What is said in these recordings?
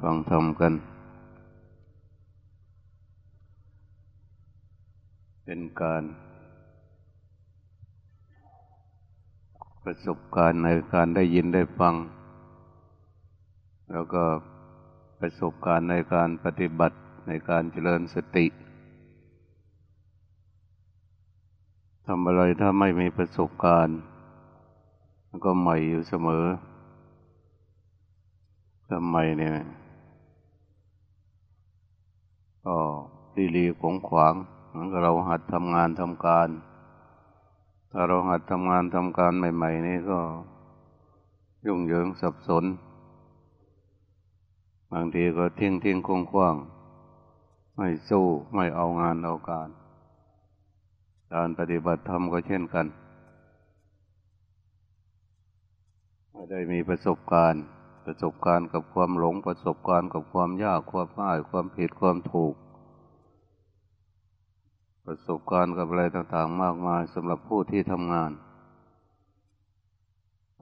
ฟังธรรมกัน เป็นการ ประสบการณ์ในการได้ยินได้ฟัง แล้วก็ประสบการณ์ในการปฏิบัติในการเจริญสติทำอะไรถ้าไม่มีประสบการณ์ ก็ใหม่อยู่เสมอ ทำไมเนี่ยก็ดีรีของขวางเหมือนกับเราหัดทำงานทำการ ถ้าเราหัดทำงานทำการใหม่ ๆ นี่ก็ยุ่งเหยิงสับสน บางทีก็ทิ้งทิ้งคงคว่าง ไม่สู้ไม่เอางานเอาการ การปฏิบัติธรรมก็เช่นกัน ไม่ได้มีประสบการณ์ ประสบการณ์กับความหลงประสบการณ์กับความยากความง่ายความผิดความถูก ประสบการณ์กับอะไรต่างๆ มากมายสำหรับผู้ที่ทำงาน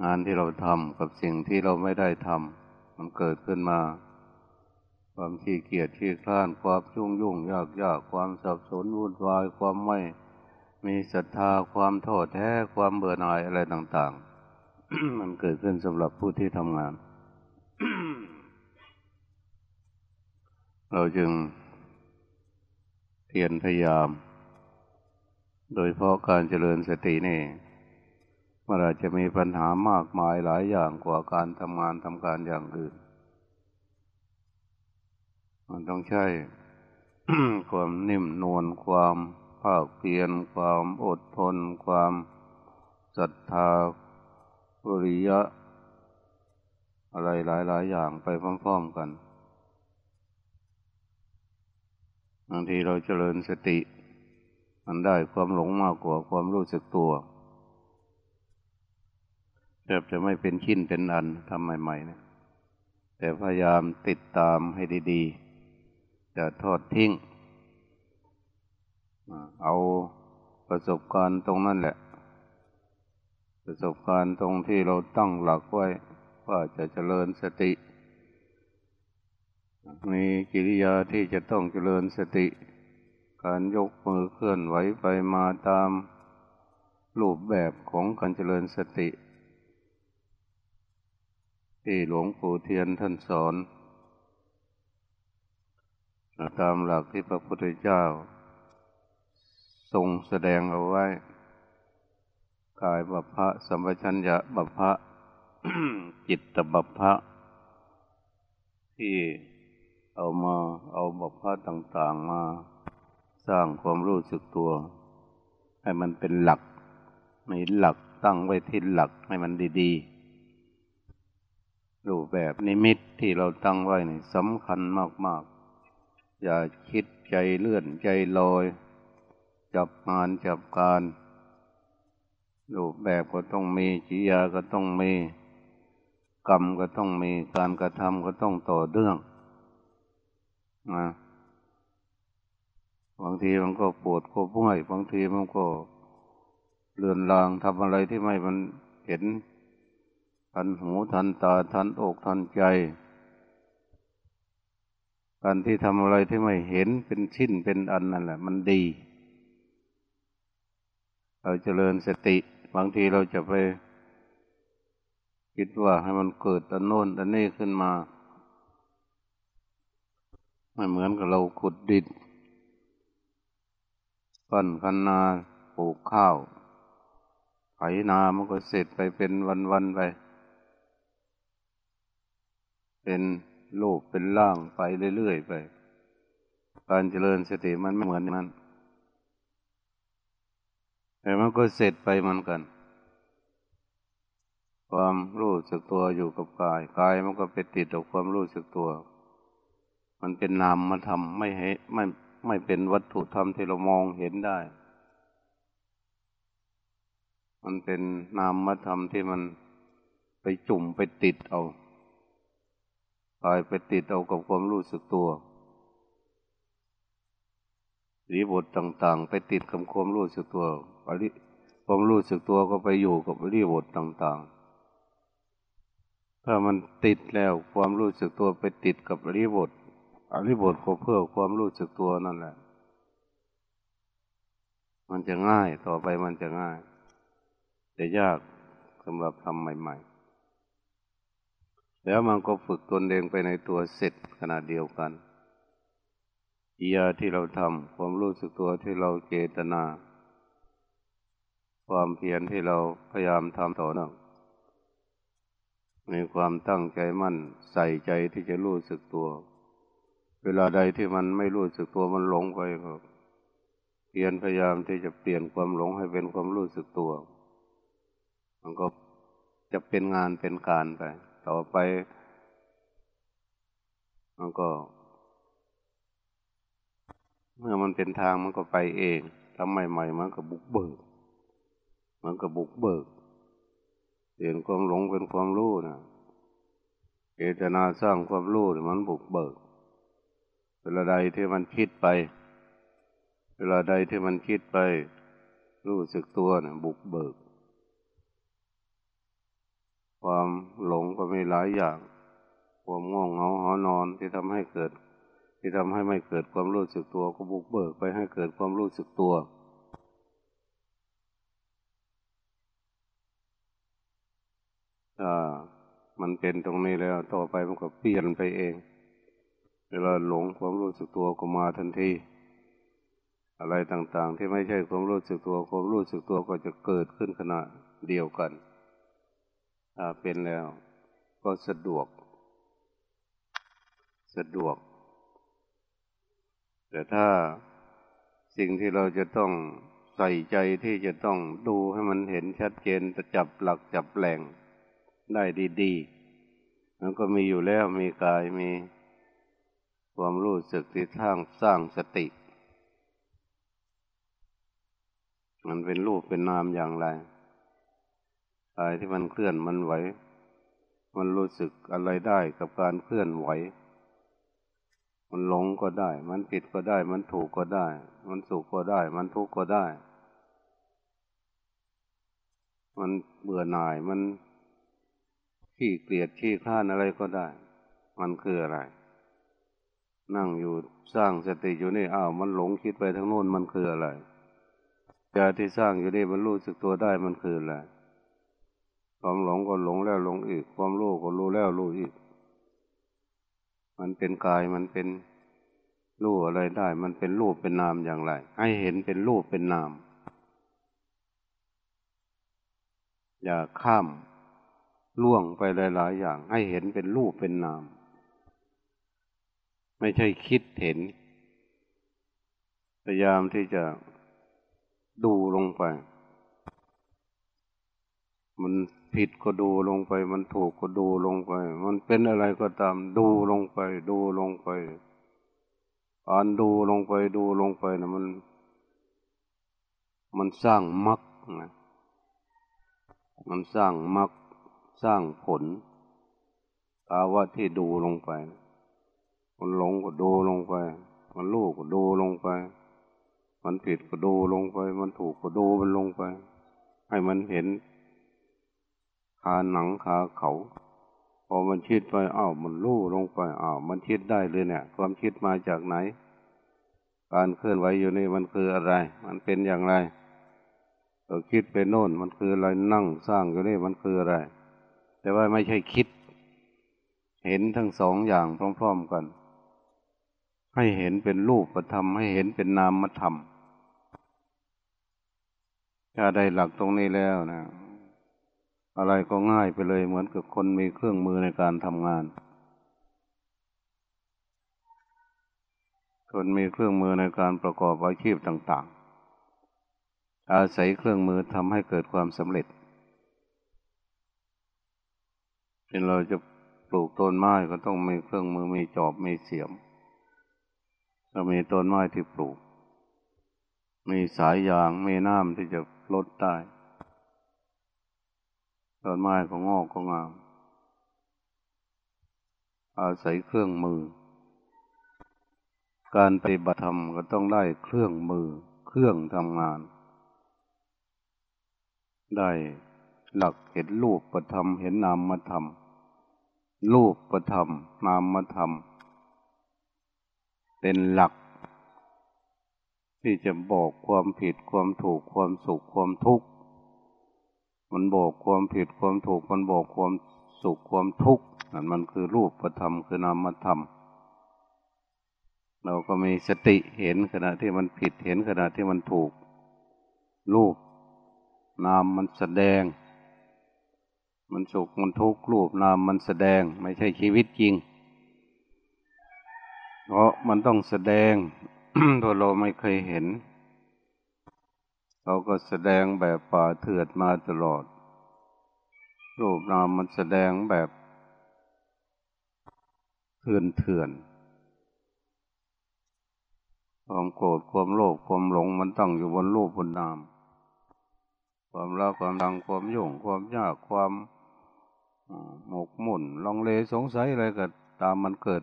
งานที่เราทำกับสิ่งที่เราไม่ได้ทำมันเกิดขึ้นมา ความขี้เกียจขี้คลานความยุ่งยุ่งยากยากความสับสนวุ่นวายความไม่มีศรัทธาความโทษแท้ความเบื่อหน่ายอะไรต่างๆ มันเกิดขึ้นสำหรับผู้ที่ทำงาน เราจึงเพียรพยายาม โดยเพราะการเจริญสตินี่มันอาจจะมีปัญหามากมายหลายอย่างกว่าการทำงานทำการอย่างอื่น มันต้องใช้ความนิ่มนวลความภาคเพียรความอดทน ความศรัทธาบริยะ อะไรหลาย ๆ อย่างไปพร้อม ๆ กันบางทีเราเจริญสติ มันได้ความหลงมากกว่าความรู้สึกตัวแทบจะไม่เป็นชิ้นเป็นอันทำใหม่ๆนะแต่พยายามติดตามให้ดีๆจะทอดทิ้ง เอาประสบการณ์ตรงนั้นแหละ ประสบการณ์ตรงที่เราตั้งหลักไว้ ว่าจะเจริญสติ มีกิริยาที่จะต้องเจริญสติ การยกมือเคลื่อนไหวไปมาตามรูปแบบของการเจริญสติ ที่หลวงปู่เทียนท่านสอน ตามหลักที่พระพุทธเจ้า ทรงแสดงเอาไว้ กายบัพพะสัมปชัญญะบัพพะ จิตตบัพพะที่เอามาเอาบัพพะต่าง ๆมา สร้างความรู้สึกตัว ให้มันเป็นหลักมีหลักตั้งไว้ที่หลักให้มันดีๆรูปแบบนิมิตที่เราตั้งไว้นี่สำคัญมากๆ อย่าคิดใจเลื่อนใจลอย จับงานจับการรูปแบบก็ต้องมีจิยาก็ต้องมี กรรมก็ต้องมีการกระทำก็ต้องต่อเนื่องนะบางทีมันก็ปวดก็ป่วยบางทีมันก็เลือนลางทำอะไรที่ไม่มันเห็น ทันหูทันตาทันอกทันใจ การที่ทำอะไรที่ไม่เห็นเป็นชิ้นเป็นอันนั่นแหละ มันดี เราจเจริญสติ บางทีเราจะไป คิดว่าให้มันเกิดอันโน้นอันนี้ขึ้นมา ไม่เหมือนกับเราขุดดินปั้นคันนาปลูกข้าวไถนามันก็เสร็จไปเป็นวันๆไป เป็นโลกเป็นล่างไปเรื่อยๆไป การเจริญสติมันไม่เหมือนนั้นแต่มันก็เสร็จไปเหมือนกัน ความรู้สึกตัวอยู่กับกายกายมันก็ไปติดกับความรู้สึกตัว มันเป็นนามมาทำไม่ให้ไม่ไม่เป็นวัตถุธรรมที่เรามองเห็นได้ มันเป็นนามมาทำที่มันไปจุ่มไปติดเอากายไปติดเอากับความรู้สึกตัวรีบทต่างๆ ไปติดกับความรู้สึกตัวความรู้สึกตัวก็ไปอยู่กับรีบทต่าง ๆ ถ้ามันติดแล้วความรู้สึกตัวไปติดกับอริบทอริบทก็เพื่อความรู้สึกตัวนั่นแหละ มันจะง่ายต่อไปมันจะง่าย แต่ยากสำหรับทำใหม่ ๆ แล้วมันก็ฝึกตนเองไปในตัวเสร็จขนาดเดียวกันอียาที่เราทำความรู้สึกตัวที่เราเจตนา ความเพียรที่เราพยายามทำต่อเนื่อง มีความตั้งใจมั่น ใส่ใจที่จะรู้สึกตัว เวลาใดที่มันไม่รู้สึกตัวมันหลงไปก็เพียรพยายามที่จะเปลี่ยนความหลงให้เป็นความรู้สึกตัว มันก็จะเป็นงานเป็นการไป ต่อไป มันก็ เมื่อมันเป็นทางมันก็ไปเองทำใหม่ๆมันก็บุกเบิก มันก็บุกเบิก เปลี่ยนความหลงเป็นความรู้นะเจตนาสร้างความรู้มันบุกเบิก เวลาใดที่มันคิดไป เวลาใดที่มันคิดไป รู้สึกตัวนะบุกเบิก ความหลงก็มีหลายอย่าง ความง่วงเหงาหอนอนที่ทำให้เกิด ที่ทำให้ไม่เกิดความรู้สึกตัวก็บุกเบิกไปให้เกิดความรู้สึกตัว ถ้ามันเป็นตรงนี้แล้วต่อไปมันก็เปลี่ยนไปเอง เวลาหลงความรู้สึกตัวก็มาทันที อะไรต่างๆ ที่ไม่ใช่ความรู้สึกตัวความรู้สึกตัวก็จะเกิดขึ้นขณะเดียวกันถ้าเป็นแล้ว ก็สะดวก สะดวก แต่ถ้าสิ่งที่เราจะต้องใส่ใจที่จะต้องดูให้มันเห็นชัดเจนจะจับหลักจับแหล่ง ได้ดีๆมันก็มีอยู่แล้วมีกายมีความรู้สึกที่ทางสร้างสติ มันเป็นรูปเป็นนามอย่างไรกายที่มันเคลื่อนมันไหว มันรู้สึกอะไรได้กับการเคลื่อนไหว มันหลงก็ได้ มันผิดก็ได้ มันถูกก็ได้ มันสุขก็ได้ มันทุกข์ก็ได้ มันเบื่อหน่าย มัน ขี้เกลียดขี้ข้านอะไรก็ได้ มันคืออะไร นั่งอยู่สร้างสติอยู่นี่อ้าวมันหลงคิดไปทั้งโน้นมันคืออะไรใจที่สร้างอยู่นี่มันรู้สึกตัวได้มันคืออะไรความหลงก็หลงแล้วหลงอีก ความรู้ก็รู้แล้วรู้อีก มันเป็นกายมันเป็นรู้อะไรได้ มันเป็นรูปเป็นนามอย่างไร ให้เห็นเป็นรูปเป็นนาม อย่าข้าม ล่วงไปหลาย ๆ อย่าง ให้เห็นเป็นรูปเป็นนาม ไม่ใช่คิดเห็น พยายามที่จะดูลงไป มันผิดก็ดูลงไป มันถูกก็ดูลงไป มันเป็นอะไรก็ตามดูลงไป ดูลงไปอ่านดูลงไปดูลงไปนะมัน มันสร้างมรรคนะมันสร้างมรรค สร้างผลภาวะที่ดูลงไป มันหลงก็ดูลงไป มันรู้ก็ดูลงไป มันผิดก็ดูลงไป มันถูกก็ดูมันลงไป ให้มันเห็นคาหนังคาเขา พอมันคิดไปอ้าวมันรู้ลงไปอ้าวมันคิดได้เลยเนี่ย ความคิดมาจากไหน การเคลื่อนไหวอยู่นี่มันคืออะไร มันเป็นอย่างไรเราคิดไปโน่นมันคืออะไรนั่งสร้างอยู่นี่มันคืออะไร แต่ว่าไม่ใช่คิด เห็นทั้งสองอย่างพร้อมๆกัน ให้เห็นเป็นรูปธรรม ให้เห็นเป็นนามธรรมถ้าได้หลักตรงนี้แล้วนะ อะไรก็ง่ายไปเลยเหมือนกับคนมีเครื่องมือในการทำงาน คนมีเครื่องมือในการประกอบอาชีพต่าง ๆ อาศัยเครื่องมือทำให้เกิดความสำเร็จ เป็นเราจะปลูกต้นไม้ก็ต้องมีเครื่องมือมีจอบมีเสียมถ้ามีต้นไม้ที่ปลูก มีสายยางมีน้ำที่จะลดได้ต้นไม้ก็งอกก็งาม อาศัยเครื่องมือ การปฏิบัติธรรมก็ต้องได้เครื่องมือ เครื่องทำงาน ได้ หลักเห็นรูปประธรรมเห็นนามมาทรูปประธรรมนามธรรม เป็นหลัก ที่จะบอกความผิดความถูกความสุขความทุกข์มันบอกความผิดความถูกมันบอกความสุขความทุกข์นั่นมันคือรูปประธรรมคือนามธรรม เราก็มีสติเห็นขณะที่มันผิดเห็นขณะที่มันถูก รูปนามมันแสดง มันสุขมันทุกข์รูปนามมันแสดงไม่ใช่ชีวิตจริง เพราะมันต้องแสดงตัวเราไม่เคยเห็น เราก็แสดงแบบป่าเถื่อนมาตลอด รูปนามมันแสดงแบบเถื่อนเถื่อนความโกรธความโลภความหลงมันตั้งอยู่บนรูปบนนาม ความรักความดังความยุ่งความยากความ หมกมุ่นลองเลสงสัยอะไรก็ตามมันเกิด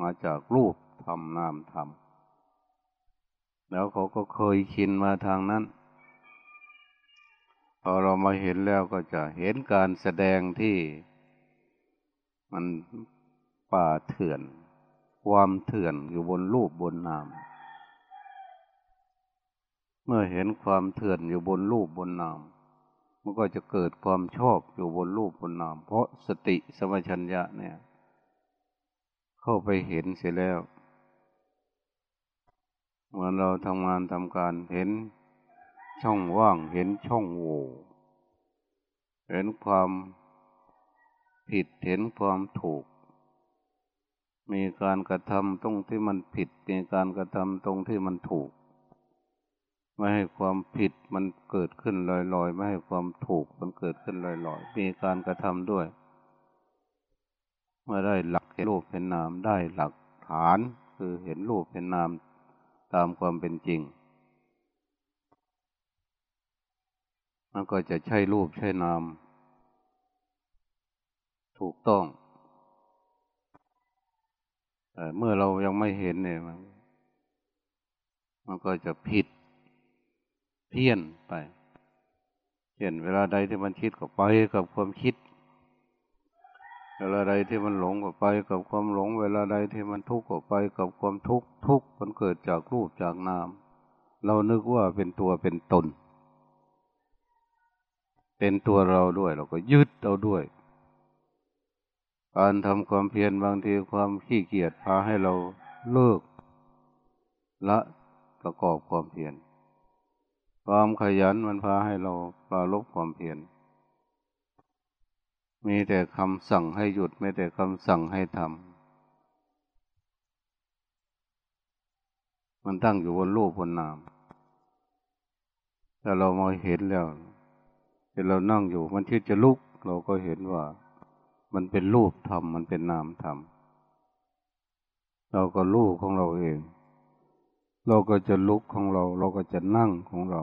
มาจากรูปทำนามทำแล้วเขาก็เคยชินมาทางนั้น พอเรามาเห็นแล้วก็จะเห็นการแสดงที่มันป่าเถื่อน ความเถื่อนอยู่บนรูปบนนาม เมื่อเห็นความเถื่อนอยู่บนรูปบนนาม มันก็จะเกิดความชอบอยู่บนรูปบนนาม เพราะสติสมัชัญญะเนี่ย เข้าไปเห็นเสียแล้วเมื่อเราทำงานทำการเห็นช่องว่างเห็นช่องโหว่เห็นความผิดเห็นความถูก มีการกระทำตรงที่มันผิดมีการกระทำตรงที่มันถูก ไม่ให้ความผิดมันเกิดขึ้นลอยๆ ไม่ให้ความถูกมันเกิดขึ้นลอยๆ มีการกระทำด้วย เมื่อได้หลักเห็นรูปเป็นนามได้หลักฐานคือเห็นรูปเป็นนามตามความเป็นจริง มันก็จะใช่รูปใช่นาม ถูกต้องแต่เมื่อเรายังไม่เห็นเนี่ยมันมันก็จะผิด เพี้ยนไปเช่นเวลาใดที่มันคิดก็ไปกับความคิด เวลาใดที่มันหลงก็ไปกับความหลง เวลาใดที่มันทุกข์ก็ไปกับความทุกข์ทุกข์มันเกิดจากรูปจากนาม เรานึกว่าเป็นตัวเป็นตน เป็นตัวเราด้วย เราก็ยึดเอาด้วย การทำความเพียรบางทีความขี้เกียจพาให้เราเลิกละประกอบความเพียร ความขยันมันพาให้เราปราลบความเพียร มีแต่คำสั่งให้หยุดไม่แต่คำสั่งให้ทำ มันตั้งอยู่บนรูปบนนาม แต่เรามาเห็นแล้วเห็นเรานั่งอยู่ มันคิดจะลุก เราก็เห็นว่า มันเป็นรูปธรรม มันเป็นนามธรรม เราก็รู้ของเราเอง เราก็จะลุกของเรา เราก็จะนั่งของเรา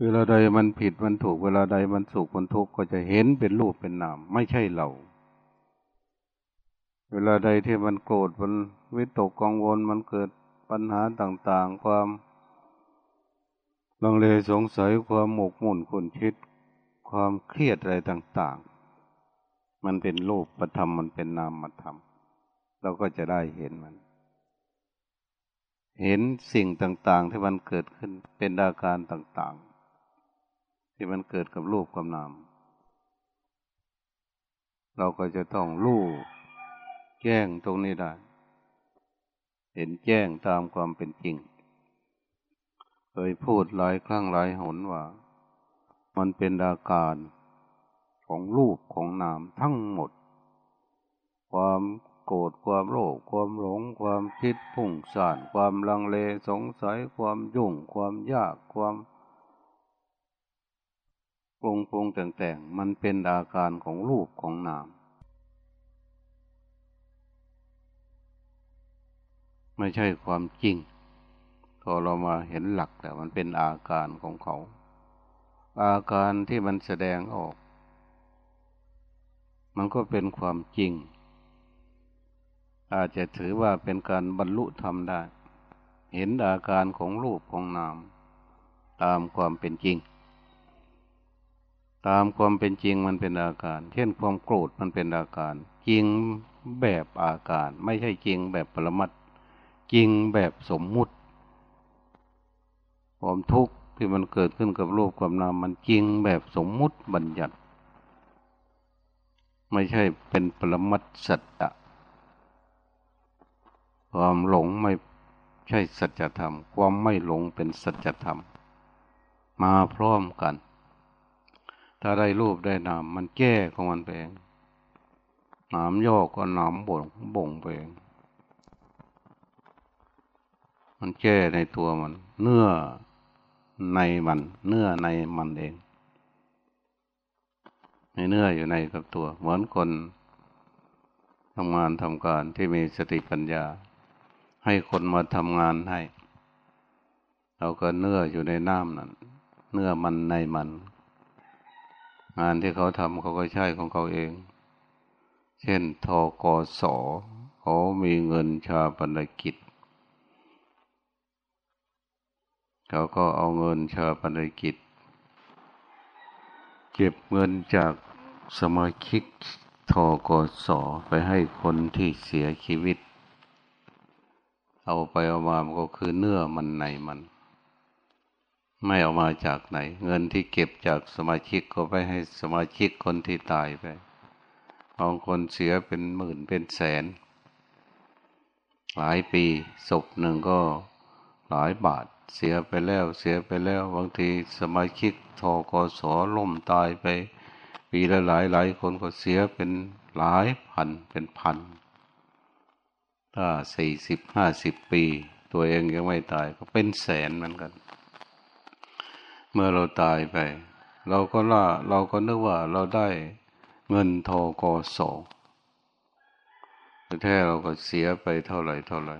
เวลาใดมันผิดมันถูก เวลาใดมันสุขมันทุกข์ก็จะเห็นเป็นรูปเป็นนาม ไม่ใช่เรา เวลาใดที่มันโกรธมันวิตกกังวลมันเกิดปัญหาต่าง ๆ ความลังเลสงสัยความหมกมุ่นขุนคิด ความเครียดอะไรต่าง ๆ มันเป็นรูปประธรรมมันเป็นนามธรรม เราก็จะได้เห็นมัน เห็นสิ่งต่าง ๆ ที่มันเกิดขึ้นเป็นอาการต่าง ๆ ที่มันเกิดกับรูปกับนามเราก็จะต้องรู้แจ้งตรงนี้ได้ เห็นแจ้งตามความเป็นจริง เคยพูดหลายครั้งหลายหนว่า มันเป็นอาการของรูปของนามทั้งหมด ความ โกรธความโลภความหลง ความคิดพุ่งสานความลังเลสงสัยความยุ่ง ความยากความปรุงปรุงแต่งๆมันเป็นอาการของรูปของนาม ไม่ใช่ความจริงพอเรามาเห็นหลักแต่มันเป็นอาการของเขา อาการที่มันแสดงออก มันก็เป็นความจริง อาจจะถือว่าเป็นการบรรลุธรรมได้ เห็นอาการของรูปของนาม ตามความเป็นจริง ตามความเป็นจริงมันเป็นอาการ เช่นความโกรธมันเป็นอาการ จริงแบบอาการ ไม่ใช่จริงแบบปรมัตจริงแบบสมมุติ ความทุกข์ที่มันเกิดขึ้นกับรูปกับนามมันจริงแบบสมมุติบัญญัติ ไม่ใช่เป็นปรมัตสัจจะ ความหลงไม่ใช่สัจธรรม ความไม่หลงเป็นสัจธรรม มาพร้อมกัน ถ้าได้รูปได้นามมันแก้ของมันเองหนามย่อก็หนามบ่งบ่งไปเองมันแก้ในตัวมัน เนื้อในมัน เนื้อในมันเองในเนื้ออยู่ในกับตัว เหมือนคนทำงานทำการที่มีสติปัญญา ให้คนมาทำงานให้ เราก็เนื้ออยู่ในน้ำนั่นเนื้อมันในมัน งานที่เขาทำเขาก็ใช่ของเขาเอง เช่นทกสเขามีเงินชาปนกิจ เขาก็เอาเงินชาปนกิจ เก็บเงินจากสมาชิกทกสไปให้คนที่เสียชีวิต เอาไปเอามามันก็คือเนื้อมันในมัน ไม่เอามาจากไหน เงินที่เก็บจากสมาชิกก็ไปให้สมาชิกคนที่ตายไปบางคนเสียเป็นหมื่นเป็นแสน หลายปีศพหนึ่งก็หลายบาทเสียไปแล้วเสียไปแล้วบางทีสมาชิกทกสล่มตายไป ปีละหลายหลายคนก็เสียเป็นหลายพันเป็นพัน ถ้าสี่สิบห้าสิบปี ตัวเองยังไม่ตายก็เป็นแสนเหมือนกัน เมื่อเราตายไป เราก็ล่าเราก็นึกว่าเราได้เงินทกสแต่แท้เราก็เสียไปเท่าไหร่เท่าไหร่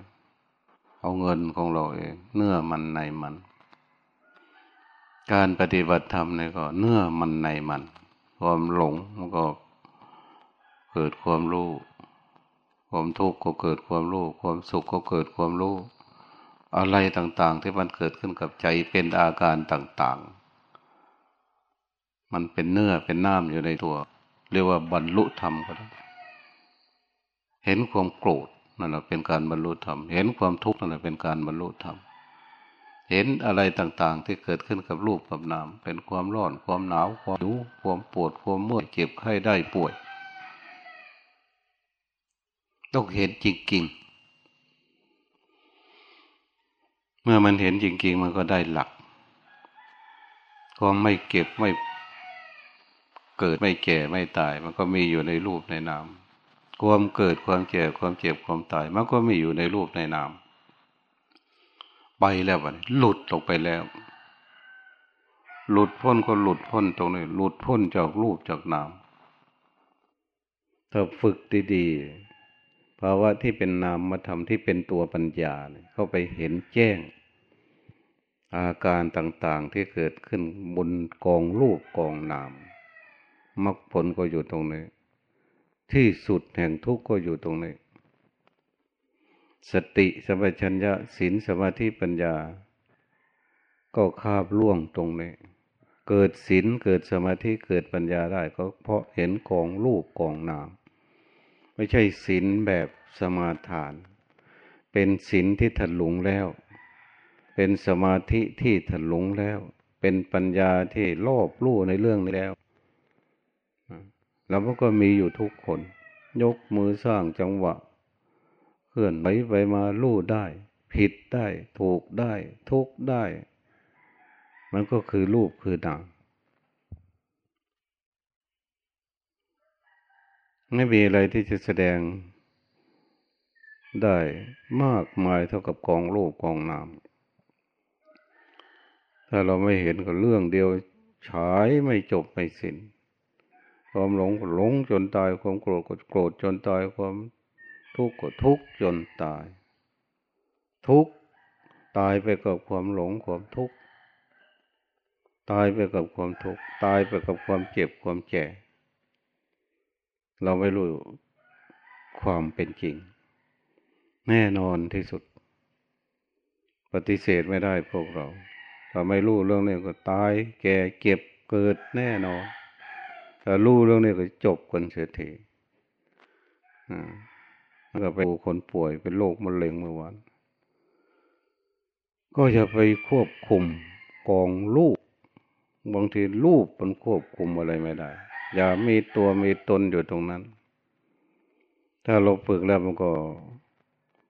เอาเงินของเราเอง เนื้อมันในมัน การปฏิบัติธรรมเนี่ยก็ เนื้อมันในมัน ความหลงมันก็เกิดความรู้ ความทุกข์ก็เกิดความรู้ ความสุขก็เกิดความรู้ อะไรต่างๆ ที่มันเกิดขึ้นกับใจเป็นอาการต่างๆ มันเป็นเนื้อเป็นน้ำอยู่ในตัว เรียกว่าบรรลุธรรมก็ได้เห็นความโกรธนั่นแหละเป็นการบรรลุธรรม เห็นความทุกข์นั่นแหละเป็นการบรรลุธรรม เห็นอะไรต่างๆ ที่เกิดขึ้นกับรูปกับนาม เป็นความร้อน ความหนาว ความหิวความปวด ความเมื่อย เจ็บไข้ได้ป่วย ต้องเห็นจริง ๆ เมื่อมันเห็นจริง ๆ มันก็ได้หลักความไม่เก็บไม่เกิดไม่แก่ไม่ตาย มันก็มีอยู่ในรูปในนามความเกิดความแก่ความเจ็บความตาย มันก็มีอยู่ในรูปในนามไปแล้ววะหลุดออกไปแล้ว หลุดพ้นก็หลุดพ้นตรงนี้หลุดพ้นจากรูปจากนามถ้าฝึกดีๆ ภาวะที่เป็นนามมาทำที่เป็นตัวปัญญาเข้าไปเห็นแจ้ง อาการต่างๆที่เกิดขึ้นบนกองรูปกองนามมรรคผลก็อยู่ตรงนี้ ที่สุดแห่งทุกข์ก็อยู่ตรงนี้ สติสัมปชัญญะศีลสมาธิปัญญา ก็คาบล่วงตรงนี้ เกิดศีลเกิดสมาธิเกิดปัญญาได้ก็เพราะเห็นกองลูกกองนาม ไม่ใช่ศีลแบบสมาทาน เป็นศีลที่ถลุงแล้ว เป็นสมาธิที่ถลุงแล้ว เป็นปัญญาที่รอบรู้ในเรื่องนี้แล้วเราก็มีอยู่ทุกคน ยกมือสร้างจังหวะ เคลื่อนไหวไปมาลู่ได้ ผิดได้ ถูกได้ ทุกได้ มันก็คือรูปคือนาม ไม่มีอะไรที่จะแสดงได้มากมายเท่ากับกองรูปกองนามถ้าเราไม่เห็นก็เรื่องเดียวฉายไม่จบไม่สิ้น ความหลงก็หลงจนตาย ความโกรธก็โกรธจนตาย ความทุกข์ก็ทุกข์จนตาย ทุกข์ตายไปกับความหลงความทุกข์ ตายไปกับความทุกข์ ตายไปกับความเจ็บความแก่ เราไม่รู้ความเป็นจริง แน่นอนที่สุด ปฏิเสธไม่ได้พวกเราถ้าไม่รู้เรื่องนี้ก็ตาย แก่เก็บเกิดแน่นอนถ้ารู้เรื่องนี้ก็จบกันเสียทีอ่าก็ไปดูคนป่วยเป็นโรคมะเร็งเมื่อวานก็จะไปควบคุมกองลูกบางทีลูกมันควบคุมอะไรไม่ได้ อย่ามีตัวมีตนอยู่ตรงนั้น ถ้าเราฝึกแล้วมันก็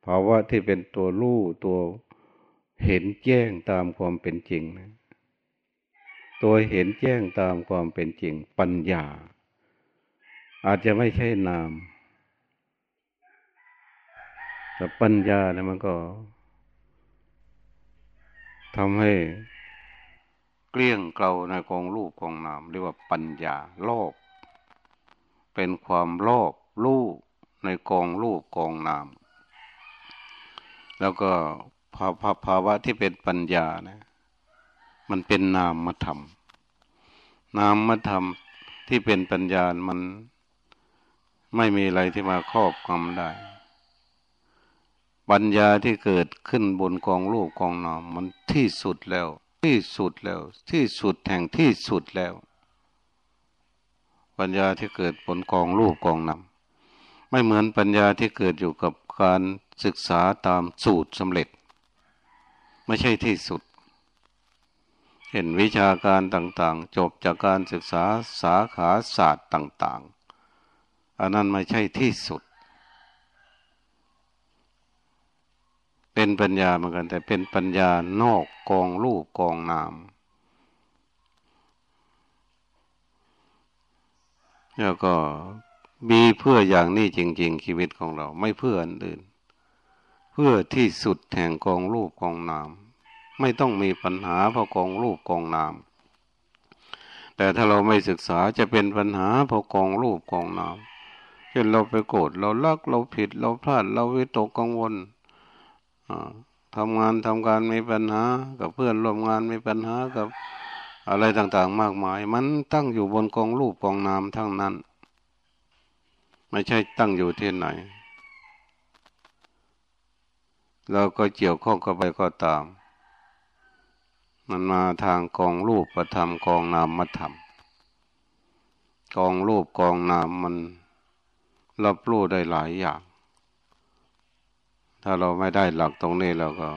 ภาวะที่เป็นตัวรู้ตัวเห็นแจ้งตามความเป็นจริงนะตัวเห็นแจ้งตามความเป็นจริง ปัญญา อาจจะไม่ใช่นาม แต่ปัญญาเนี่ยมันก็ทำให้ เกลี้ยงเกลาในกองรูปกองนามเรียกว่าปัญญาโลก เป็นความโลภรูปในกองรูปกองนาม แล้วก็ภาภาวะที่เป็นปัญญานะมันเป็นนามมาทำนามมาทำที่เป็นปัญญา มันไม่มีอะไรที่มาครอบงำได้ ปัญญาที่เกิดขึ้นบนกองรูปกองนามมันที่สุดแล้ว ที่สุดแล้ว ที่สุดแห่งที่สุดแล้ว ปัญญาที่เกิดบนกองรูปกองนามไม่เหมือนปัญญาที่เกิดอยู่กับการศึกษาตามสูตรสำเร็จ ไม่ใช่ที่สุด เห็นวิชาการต่างๆ จบจากการศึกษาสาขาศาสตร์ต่าง ๆ อันนั้นไม่ใช่ที่สุด เป็นปัญญาเหมือนกัน แต่เป็นปัญญานอกกองรูปกองนามแล้วก็มีเพื่ออย่างนี้จริง ๆ ชีวิตของเรา ไม่เพื่ออันอื่น เพื่อที่สุดแห่งกองรูปกองนาม ไม่ต้องมีปัญหาเพราะกองรูปกองนาม แต่ถ้าเราไม่ศึกษาจะเป็นปัญหาเพราะกองรูปกองนามเช่นเราไปโกรธเราลักเราผิดเราพลาดเราวิตกกังวล ทำงานทำการมีปัญหา กับเพื่อนร่วมงานมีปัญหากับอะไรต่างๆ มากมาย มันตั้งอยู่บนกองรูปกองนามทั้งนั้น ไม่ใช่ตั้งอยู่ที่ไหน เราก็เกี่ยวข้องกับไปก็ตาม มันมาทางกองรูปประธรรมกองนามมาทำกองรูปกองนามมันรับรู้ได้หลายอย่าง ถ้าเราไม่ได้หลักตรงนี้เราก็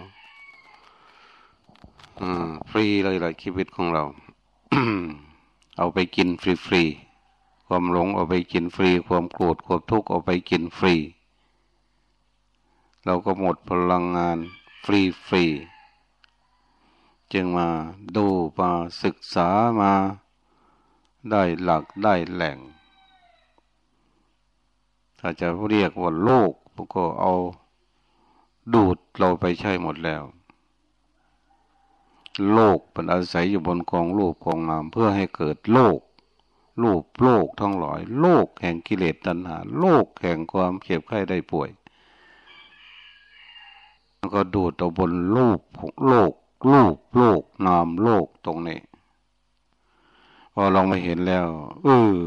ฟรีเลยเลยชีวิตของเรา เอาไปกินฟรีๆ ความหลงเอาไปกินฟรี ความโกรธความทุกข์เอาไปกินฟรี เราก็หมดพลังงานฟรีฟรีจึงมาดูมาศึกษามาได้หลักได้แหล่ง ถ้าจะเรียกว่าโลกก็เอา ดูดเราไปใช่หมดแล้ว โลกเป็นอาศัยอยู่บนกองรูปกองนามเพื่อให้เกิดโลกรูปโลกทั้งหลาย โลกแห่งกิเลสตัณหา โลกแห่งความเจ็บไข้ได้ป่วยแล้วก็ดูดเอาบนรูปโลกรูปโลกนามโลกตรงนี้ พอลองมาเห็นแล้วเออ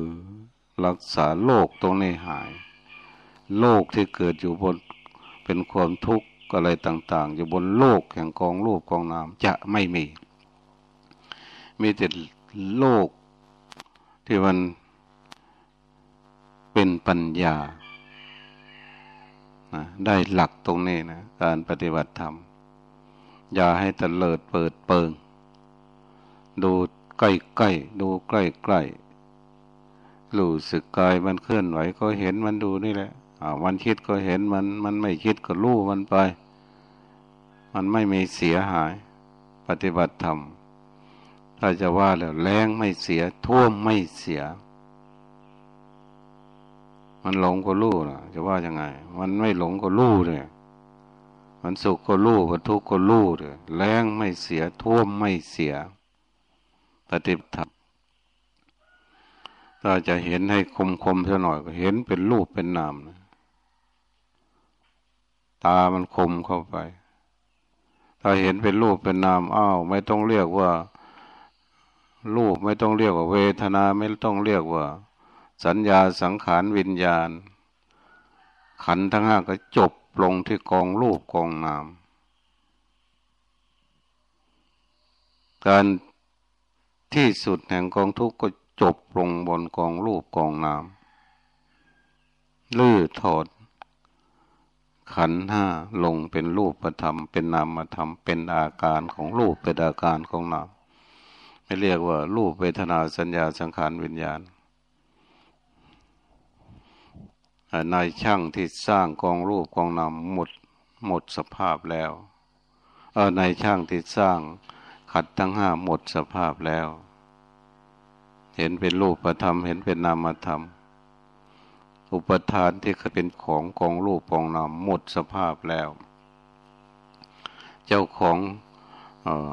รักษาโลกตรงนี้หาย โลกที่เกิดอยู่บน เป็นความทุกข์อะไรต่างๆ อยู่บนโลกแห่งกองรูปกองนามจะไม่มี มีแต่โลกที่มันเป็นปัญญาได้หลักตรงนี้นะการปฏิบัติธรรม อย่าให้ตะเลิดเปิดเปิง ดูใกล้ๆดูใกล้ๆรู้สึกกายมันเคลื่อนไหวก็เห็นมันดูนี่แหละ มันคิดก็เห็นมันมันไม่คิดก็รู้มันไป มันไม่มีเสียหาย ปฏิบัติธรรมถ้าจะว่าแล้วแรงไม่เสีย ท่วมไม่เสีย มันหลงก็รู้นะจะว่ายังไง มันไม่หลงก็รู้เลยมันสุขก็รู้มันทุกข์ก็รู้เลยแรงไม่เสีย ท่วมไม่เสีย ปฏิบัติธรรมถ้าจะเห็นให้คมคมเท่าหน่อยก็เห็นเป็นรูปเป็นนามนะ ตามันคมเข้าไป ถ้าเห็นเป็นรูปเป็นนามอ้าวไม่ต้องเรียกว่ารูปไม่ต้องเรียกว่าเวทนาไม่ต้องเรียกว่า สัญญาสังขารวิญญาณ ขันทั้งห้าก็จบลงที่กองรูปกองนาม การที่สุดแห่งกองทุกข์ก็จบลงบนกองรูปกองนามลื้อถอด ขันห้าลงเป็นรูปธรรม เป็นนามธรรม เป็นอาการของรูปเป็นอาการของนามไม่เรียกว่า รูปเวทนาสัญญาสังขารวิญญาณนายช่างที่สร้างกองรูปกองนามหมดหมดสภาพแล้วเออนายช่างที่สร้างขัดทั้งห้าหมดสภาพแล้ว เห็นเป็นรูปธรรม เห็นเป็นนามธรรม อุปทานที่เป็นของกองรูปกองนามหมดสภาพแล้ว เจ้าของเออ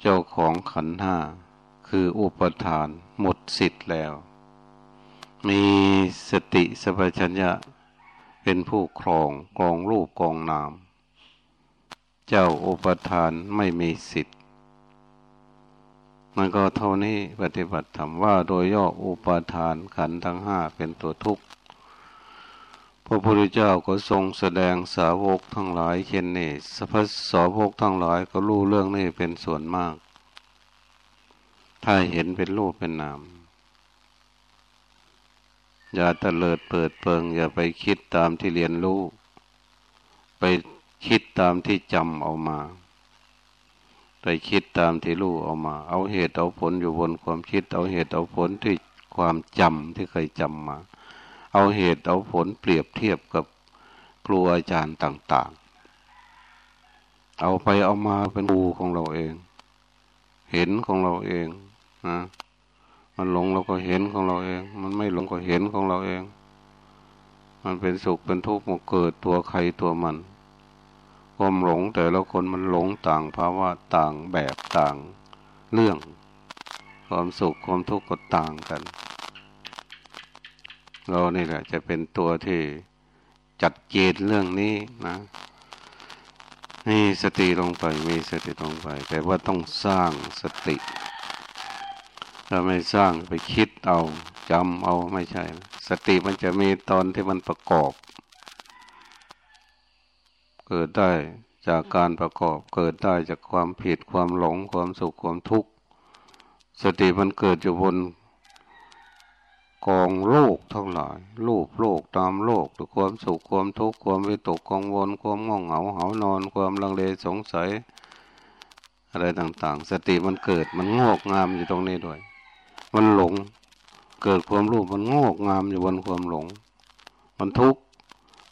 เจ้าของขันห้าคืออุปทานหมดสิทธิ์แล้ว มีสติสัพชัญญะเป็นผู้ครองกองรูปกองนาม เจ้าอุปทานไม่มีสิทธิ์ มันก็เท่านี้ปฏิบัติธรรมว่าโดยย่ออุปาทานขันทั้งห้าเป็นตัวทุกข์พระพุทธเจ้าก็ทรงแสดงสาวกทั้งหลายเช่นนี้สัพสาวกทั้งหลายก็รู้เรื่องนี้เป็นส่วนมาก ถ้าเห็นเป็นรูปเป็นนาม อย่าตะเลิดเปิดเปิง อย่าไปคิดตามที่เรียนรู้ ไปคิดตามที่จำเอามา ไปคิดตามที่รู้เอามา เอาเหตุเอาผลอยู่บนความคิด เอาเหตุเอาผลที่ความจำที่เคยจำมา เอาเหตุเอาผลเปรียบเทียบกับครูอาจารย์ต่าง ๆ เอาไปเอามาเป็นครูของเราเอง เห็นของเราเองนะมันหลงเราก็เห็นของเราเอง มันไม่หลงก็เห็นของเราเอง มันเป็นสุขเป็นทุกข์มันเกิดตัวใครตัวมัน ความหลงแต่ละคนมันหลงต่างภาวะต่างแบบต่างเรื่อง ความสุขความทุกข์ก็ต่างกัน เรานี่แหละจะเป็นตัวที่จัดเจนเรื่องนี้นะนี่สติลงไปมีสติลงไป แต่ว่าต้องสร้างสติถ้าไม่สร้างไปคิดเอาจำเอาไม่ใช่ สติมันจะมีตอนที่มันประกอบ เกิดได้จากการประกอบเกิดได้จากความผิดความหลงความสุขความทุกข์สติมันเกิดอยู่บนกองโลกทั้งหลายรูปโลกตามโลกหรือความสุขความทุกข์ความวิตกกังวลความง่วงเหงาเหานอน ความลังเลสงสัย อะไรต่างๆ สติมันเกิดมันงอกงามอยู่ตรงนี้ด้วย มันหลง เกิดความรู้มันงอกงามอยู่บนความหลง มันทุกข์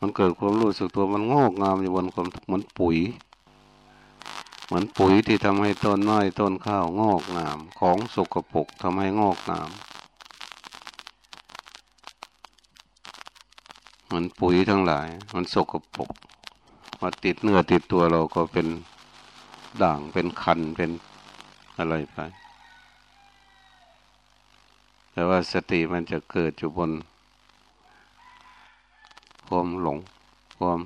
มันเกิดความรู้สึกตัวมันงอกงามอยู่บนความเหมือนปุ๋ย เหมือนปุ๋ยที่ทำให้ต้นน้อยต้นข้าวงอกงาม ของสกปรกทำให้งอกงาม เหมือนปุ๋ยทั้งหลาย มันสกปรกมาติดเนื้อติดตัวเราก็เป็นด่างเป็นคันเป็นอะไรไป แต่ว่าสติมันจะเกิดอยู่บน ความหลงความ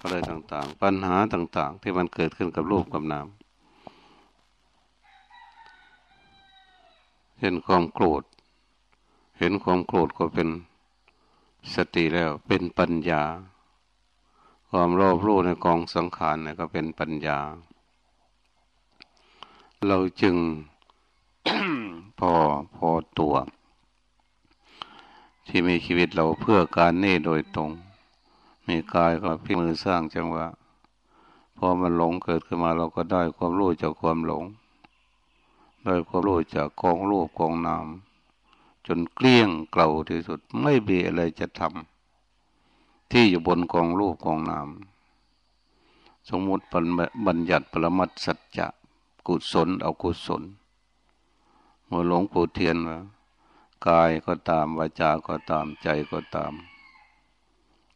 อะไรต่างๆ ปัญหาต่างๆ ที่มันเกิดขึ้นกับรูปกับนามเห็นความโกรธ เห็นความโกรธก็เป็นสติแล้วเป็นปัญญา ความรอบรู้ในกองสังขารเนี่ยก็เป็นปัญญา เราจึงพอพอตัว ที่มีชีวิตเราเพื่อการนี่โดยตรง มีกายก็พิมือสร้างจังหวะพอมันหลงเกิดขึ้นมาเราก็ได้ความรู้จากความหลง ได้ความรู้จากกองรูปกองนามจนเกลี้ยงเกล่าที่สุดไม่มีอะไรจะทำที่อยู่บนกองรูปกองนามสมมติบัญญัติปรมัตสัจจะกุศลเอากุศลเมื่อหลงปู่เทียนว่า กายก็ตามวาจาก็ตามใจก็ตาม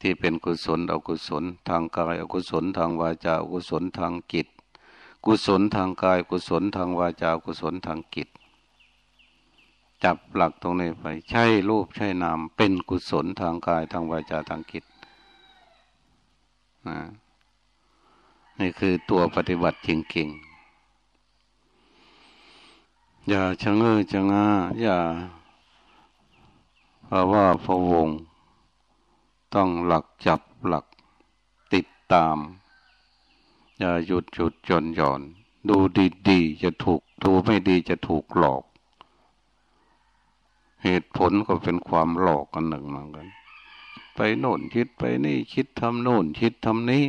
ที่เป็นกุศลอกุศล ทางกายอกุศล ทางวาจาอกุศลทางจิต กุศลทางกายกุศลทางวาจากุศลทางจิตจับหลักตรงนี้ไป ใช่รูปใช่นามเป็นกุศลทางกายทางวาจาทางจิตนี่คือตัวปฏิบัติจริงๆอย่าชะเง้อชะงาอย่า เพราะว่าพระวง ต้องหลักจับหลักติดตาม อย่าหยุดหยุดจนหย่อน ดูดีๆจะถูกดูไม่ดีจะถูกหลอก เหตุผลก็เป็นความหลอกกันหนึ่งเหมือนกัน ไปโน่นคิดไปนี่คิดทำโน่นคิดทำนี้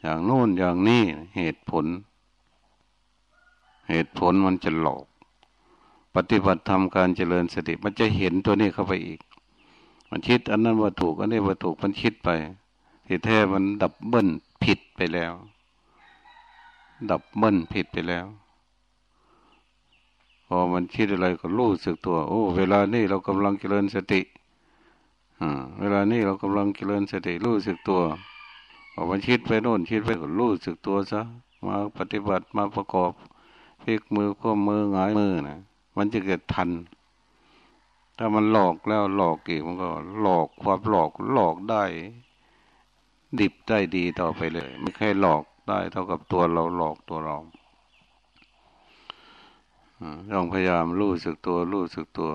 อย่างโน่นอย่างนี้เหตุผล เหตุผลมันจะหลอก ปฏิบัติธรรมการเจริญสติ มันจะเห็นตัวนี้เข้าไปอีก มันคิดอันนั้นว่าถูกอันนี้ว่าถูกมันคิดไปที่แท้มันดับเบิ้ลผิดไปแล้ว ดับเบิ้ลผิดไปแล้ว พอมันคิดอะไรก็รู้สึกตัว โอ้ เวลานี้เรากำลังเจริญสติอ่าเวลานี้เรากำลังเจริญสติรู้สึกตัวพอมันคิดไปโน่นคิดไปก็รู้สึกตัวซะมาปฏิบัติมาประกอบพลิกมือข้อมือหงายมือนะ มันจะเกิดทัน ถ้ามันหลอกแล้วหลอกอีกมันก็หลอกความหลอกหลอกได้ ดิบได้ดีต่อไปเลย ไม่ใช่หลอกได้เท่ากับตัวเราหลอกตัวเราต้องพยายามรู้สึกตัวรู้สึกตัว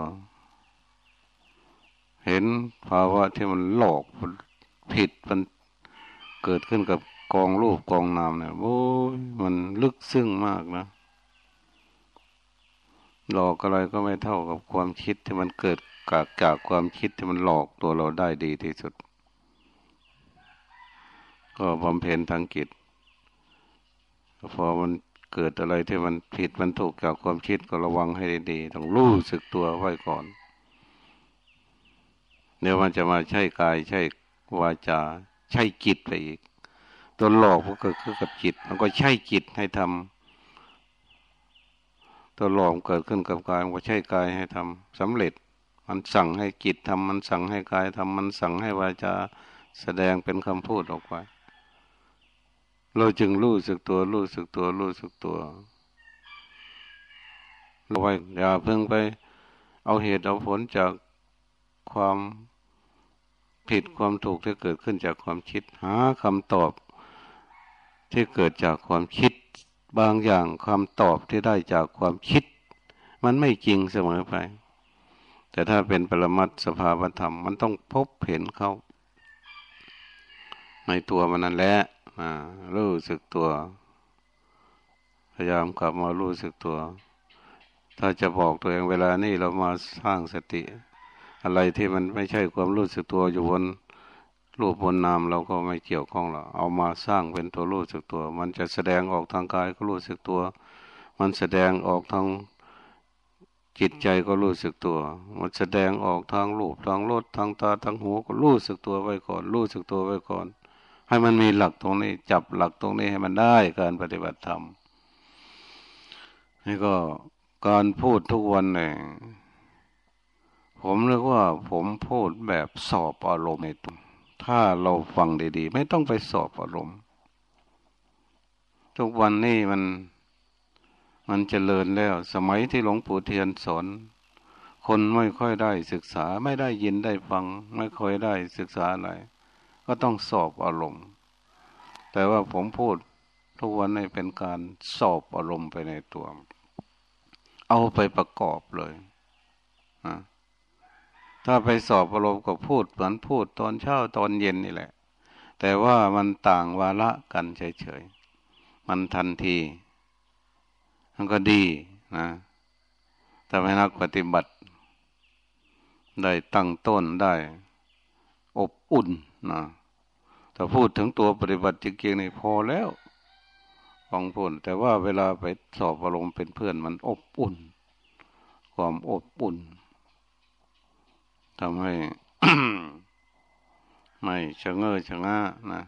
เห็นภาวะที่มันหลอกมันผิดมันเกิดขึ้นกับกองรูปกองนามเนี่ยโอ้ยมันลึกซึ้งมากนะ หลอกอะไรก็ไม่เท่ากับความคิดที่มันเกิดกากจากความคิดที่มันหลอกตัวเราได้ดีที่สุด ก็บำเพ็ญทางจิตพอมันเกิดอะไรที่มันผิดมันถูกกับความคิดก็ระวังให้ดีๆต้องรู้สึกตัวไว้ก่อนเดี๋ยวมันจะมาใช้กายใช้วาจาใช้จิตไปอีกตัวหลอกก็เกิดขึ้นกับจิต มันก็ใช้จิตให้ทำ ตัวหลอกเกิดขึ้นกับกายมันก็ใช้กายให้ทำสำเร็จ มันสั่งให้จิตทำมันสั่งให้กายทำมันสั่งให้วาจาแสดงเป็นคำพูดออกไป เราจึงรู้สึกตัวรู้สึกตัวรู้สึกตัวเราไปอย่าเพิ่งไป เอาเหตุเอาผลจากความผิดความถูกที่เกิดขึ้นจากความคิด หาคำตอบที่เกิดจากความคิด บางอย่างคำตอบที่ได้จากความคิด มันไม่จริงเสมอไป แต่ถ้าเป็นปรมัตสภาวธรรม มันต้องพบเห็นเขา ในตัวมันนั่นแหละรู้สึกตัว พยายามกลับมารู้สึกตัว ถ้าจะบอกตัวเองเวลานี้เรามาสร้างสติ อะไรที่มันไม่ใช่ความรู้สึกตัวอยู่บน รูปบนนามเราก็ไม่เกี่ยวข้องหรอกเอามาสร้างเป็นตัวรู้สึกตัว มันจะแสดงออกทางกายก็รู้สึกตัว มันแสดงออกทางจิตใจก็รู้สึกตัว มันแสดงออกทางรูปทางรสทางตาทางหูก็รู้สึกตัวไว้ก่อน รู้สึกตัวไว้ก่อน ให้มันมีหลักตรงนี้ จับหลักตรงนี้ให้มันได้การปฏิบัติธรรมนี่ก็การพูดทุกวันเนี่ยผมเรียกว่าผมพูดแบบสอบอารมณ์ในตัว ถ้าเราฟังดีๆ ไม่ต้องไปสอบอารมณ์ ทุกวันนี้มันมันจเจริญแล้ว สมัยที่หลวงปู่เทียนสอน คนไม่ค่อยได้ศึกษาไม่ได้ยินได้ฟัง ไม่ค่อยได้ศึกษาอะไร ก็ต้องสอบอารมณ์ แต่ว่าผมพูดทุกวันนี้เป็นการสอบอารมณ์ไปในตัว เอาไปประกอบเลยนะ ถ้าไปสอบอารมณ์ก็พูดเหมือนพูดตอนเช้าตอนเย็นนี่แหละ แต่ว่ามันต่างวาระกันเฉยๆ มันทันทีมันก็ดีนะถ้าไม่นักปฏิบัติ ได้ตั้งต้นได้ อบอุ่นนะถ้าพูดถึงตัวปฏิบัติจริงๆนี่พอแล้วฟังพูดแต่ว่าเวลาไปสอบอารมณ์เป็นเพื่อนมันอบอุ่น ความอบอุ่น ทำให้ไม่ชะเง้อชะง่านะ